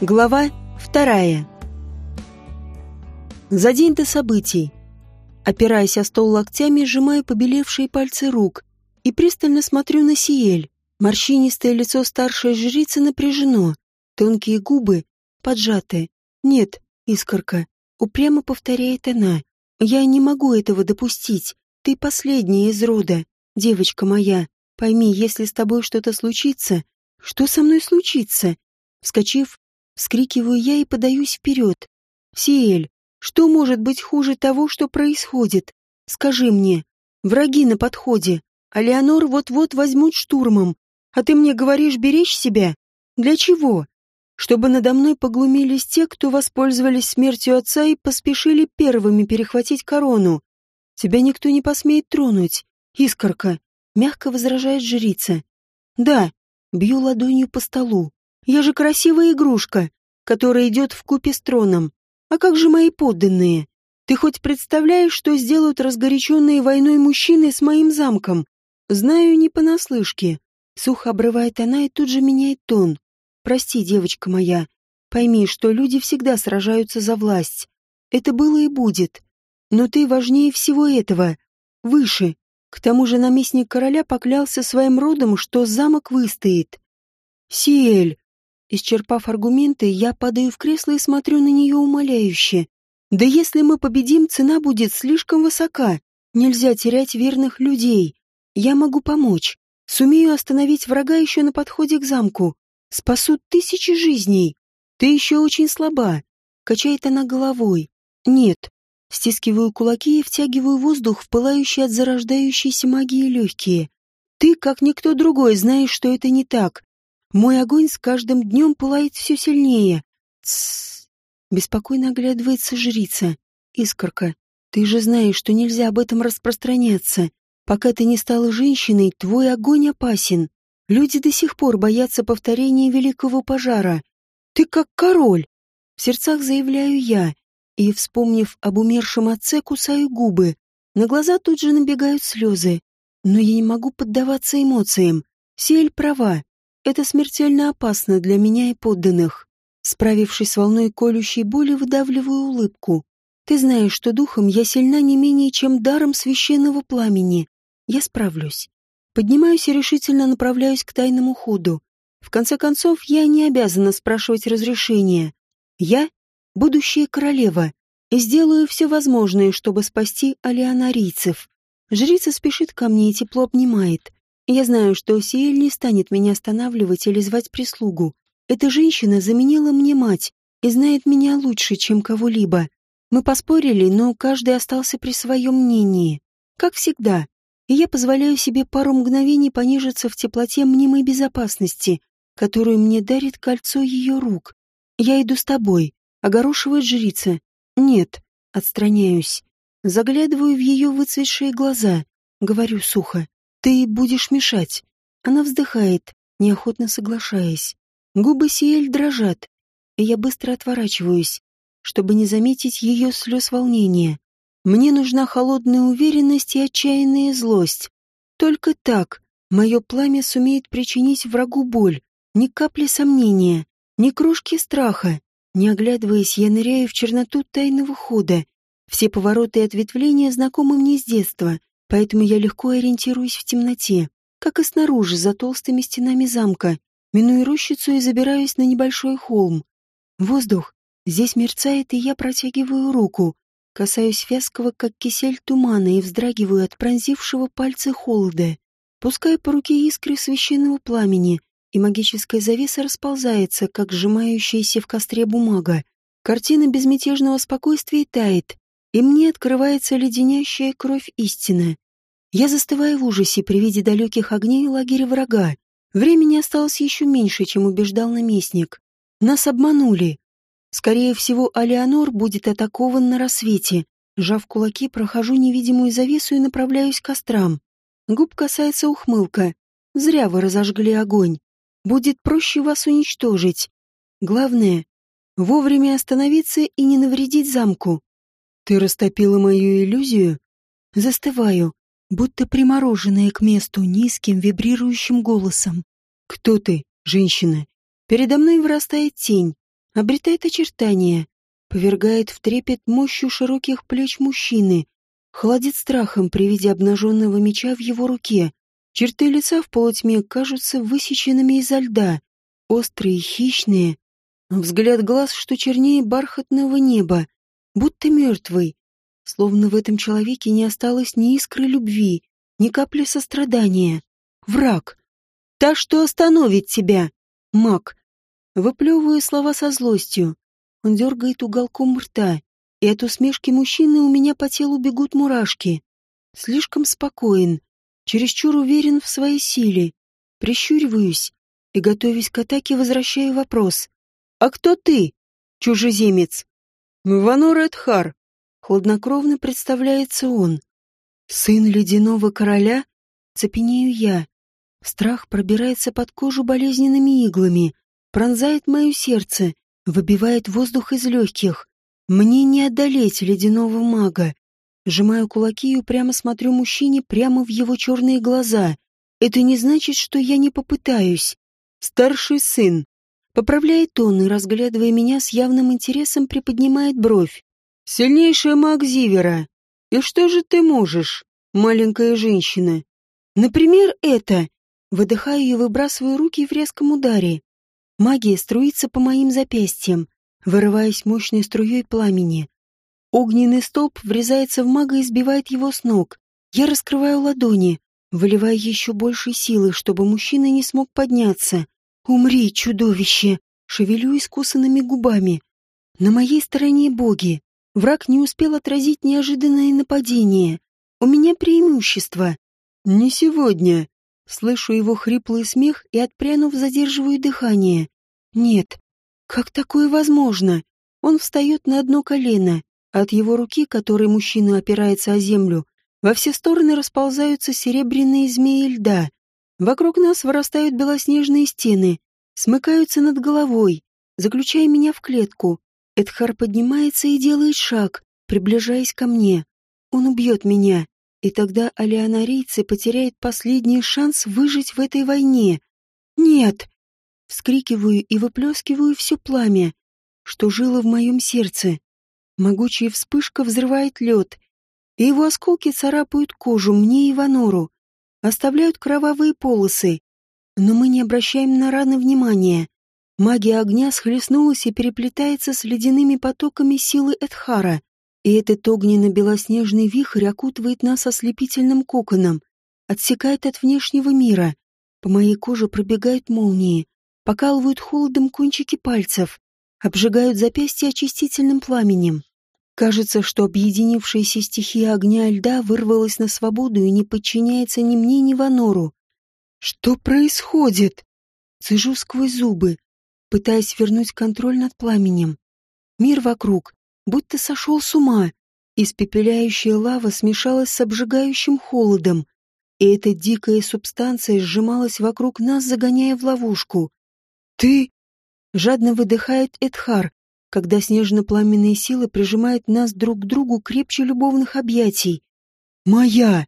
Глава вторая. За день до событий. Опираясь о стол локтями, сжимаю побелевшие пальцы рук и пристально смотрю на Сиэль. Морщинистое лицо старшей жрицы напряжено, тонкие губы поджаты. «Нет, искорка», — упрямо повторяет она. «Я не могу этого допустить. Ты последняя из рода, девочка моя. Пойми, если с тобой что-то случится, что со мной случится?» Вскочив, Вскрикиваю я и подаюсь вперед. «Сиэль, что может быть хуже того, что происходит? Скажи мне. Враги на подходе, а Леонор вот-вот возьмут штурмом. А ты мне говоришь беречь себя? Для чего? Чтобы надо мной поглумились те, кто воспользовались смертью отца и поспешили первыми перехватить корону. Тебя никто не посмеет тронуть. Искорка, мягко возражает жрица. Да, бью ладонью по столу. Я же красивая игрушка, которая идет в купе с троном. А как же мои подданные? Ты хоть представляешь, что сделают разгоряченные войной мужчины с моим замком? Знаю не понаслышке. Сухо обрывает она и тут же меняет тон. Прости, девочка моя. Пойми, что люди всегда сражаются за власть. Это было и будет. Но ты важнее всего этого. Выше. К тому же наместник короля поклялся своим родом, что замок выстоит. Сиэль, Исчерпав аргументы, я падаю в кресло и смотрю на нее умоляюще. Да если мы победим, цена будет слишком высока. Нельзя терять верных людей. Я могу помочь. Сумею остановить врага еще на подходе к замку. Спасут тысячи жизней. Ты еще очень слаба. Качает она головой. Нет. Стискиваю кулаки и втягиваю воздух в пылающие от зарождающейся магии легкие. Ты, как никто другой, знаешь, что это не так. Мой огонь с каждым днем пылает все сильнее. Тссс. Беспокойно оглядывается жрица. Искорка, ты же знаешь, что нельзя об этом распространяться. Пока ты не стала женщиной, твой огонь опасен. Люди до сих пор боятся повторения великого пожара. Ты как король. В сердцах заявляю я. И, вспомнив об умершем отце, кусаю губы. На глаза тут же набегают слезы. Но я не могу поддаваться эмоциям. Сель права. Это смертельно опасно для меня и подданных. Справившись с волной колющей боли, выдавливаю улыбку. Ты знаешь, что духом я сильна не менее, чем даром священного пламени. Я справлюсь. Поднимаюсь и решительно направляюсь к тайному ходу. В конце концов, я не обязана спрашивать разрешения. Я — будущая королева, и сделаю все возможное, чтобы спасти алианарийцев. Жрица спешит ко мне и тепло обнимает. Я знаю, что Сиэль не станет меня останавливать или звать прислугу. Эта женщина заменила мне мать и знает меня лучше, чем кого-либо. Мы поспорили, но каждый остался при своем мнении. Как всегда. И я позволяю себе пару мгновений понижиться в теплоте мнимой безопасности, которую мне дарит кольцо ее рук. Я иду с тобой, огорошивает жрица. Нет, отстраняюсь. Заглядываю в ее выцветшие глаза, говорю сухо. Ты будешь мешать. Она вздыхает, неохотно соглашаясь. Губы Сиэль дрожат, и я быстро отворачиваюсь, чтобы не заметить ее слез волнения. Мне нужна холодная уверенность и отчаянная злость. Только так мое пламя сумеет причинить врагу боль, ни капли сомнения, ни крошки страха. Не оглядываясь, я ныряю в черноту тайного хода. Все повороты и ответвления знакомы мне с детства, поэтому я легко ориентируюсь в темноте, как и снаружи, за толстыми стенами замка, минуя рощицу и забираюсь на небольшой холм. Воздух здесь мерцает, и я протягиваю руку, касаюсь вязкого, как кисель тумана, и вздрагиваю от пронзившего пальцы холода. Пускаю по руке искры священного пламени, и магическая завеса расползается, как сжимающаяся в костре бумага. Картина безмятежного спокойствия тает, и мне открывается леденящая кровь истины. Я застываю в ужасе при виде далеких огней лагеря врага. Времени осталось еще меньше, чем убеждал наместник. Нас обманули. Скорее всего, Алеонор будет атакован на рассвете. Жав кулаки, прохожу невидимую завесу и направляюсь к кострам. Губ касается ухмылка. Зря вы разожгли огонь. Будет проще вас уничтожить. Главное — вовремя остановиться и не навредить замку. Ты растопила мою иллюзию? Застываю, будто примороженная к месту низким вибрирующим голосом. Кто ты, женщина? Передо мной вырастает тень. обретает очертания, повергает в трепет мощью широких плеч мужчины, холодит страхом при виде обнаженного меча в его руке. Черты лица в полутьме кажутся высеченными изо льда, острые, хищные. Взгляд глаз, что чернее бархатного неба, будто мертвый, словно в этом человеке не осталось ни искры любви, ни капли сострадания. Враг. Та, что остановит тебя. Маг. Выплевываю слова со злостью. Он дергает уголком рта, и от усмешки мужчины у меня по телу бегут мурашки. Слишком спокоен, чересчур уверен в своей силе. Прищуриваюсь и, готовясь к атаке, возвращаю вопрос. «А кто ты, чужеземец?» «Ванор Эдхар», — хладнокровно представляется он. «Сын ледяного короля?» Цепенею я. Страх пробирается под кожу болезненными иглами, пронзает мое сердце, выбивает воздух из легких. Мне не одолеть ледяного мага. Сжимаю кулаки и упрямо смотрю мужчине прямо в его черные глаза. Это не значит, что я не попытаюсь. Старший сын. Поправляет он и, разглядывая меня с явным интересом, приподнимает бровь. Сильнейшая маг Зивера. И что же ты можешь, маленькая женщина? Например, это. Выдыхаю и выбрасываю руки в резком ударе. Магия струится по моим запястьям, вырываясь мощной струей пламени. Огненный столб врезается в мага и сбивает его с ног. Я раскрываю ладони, выливая еще больше силы, чтобы мужчина не смог подняться. «Умри, чудовище!» Шевелю искусанными губами. На моей стороне боги. Враг не успел отразить неожиданное нападение. У меня преимущество. «Не сегодня!» Слышу его хриплый смех и, отпрянув, задерживаю дыхание. «Нет, как такое возможно?» Он встает на одно колено. От его руки, которой мужчина опирается о землю, во все стороны расползаются серебряные змеи льда. Вокруг нас вырастают белоснежные стены, смыкаются над головой, заключая меня в клетку. Эдхар поднимается и делает шаг, приближаясь ко мне. Он убьет меня. И тогда алианарийцы потеряют последний шанс выжить в этой войне. Нет! Вскрикиваю и выплескиваю все пламя, что жило в моем сердце. Могучая вспышка взрывает лед, и его осколки царапают кожу мне и Ванору, оставляют кровавые полосы. Но мы не обращаем на раны внимания. Магия огня схлестнулась и переплетается с ледяными потоками силы Эдхара. И этот огненно-белоснежный вихрь окутывает нас ослепительным коконом, отсекает от внешнего мира. По моей коже пробегают молнии, покалывают холодом кончики пальцев, обжигают запястья очистительным пламенем. Кажется, что объединившаяся стихия огня и льда вырвалась на свободу и не подчиняется ни мне, ни Ванору. Что происходит? Цежу сквозь зубы, пытаясь вернуть контроль над пламенем. Мир вокруг будто сошел с ума. Испепеляющая лава смешалась с обжигающим холодом, и эта дикая субстанция сжималась вокруг нас, загоняя в ловушку. «Ты...» — жадно выдыхает Эдхар, когда снежно-пламенные силы прижимают нас друг к другу крепче любовных объятий. «Моя!»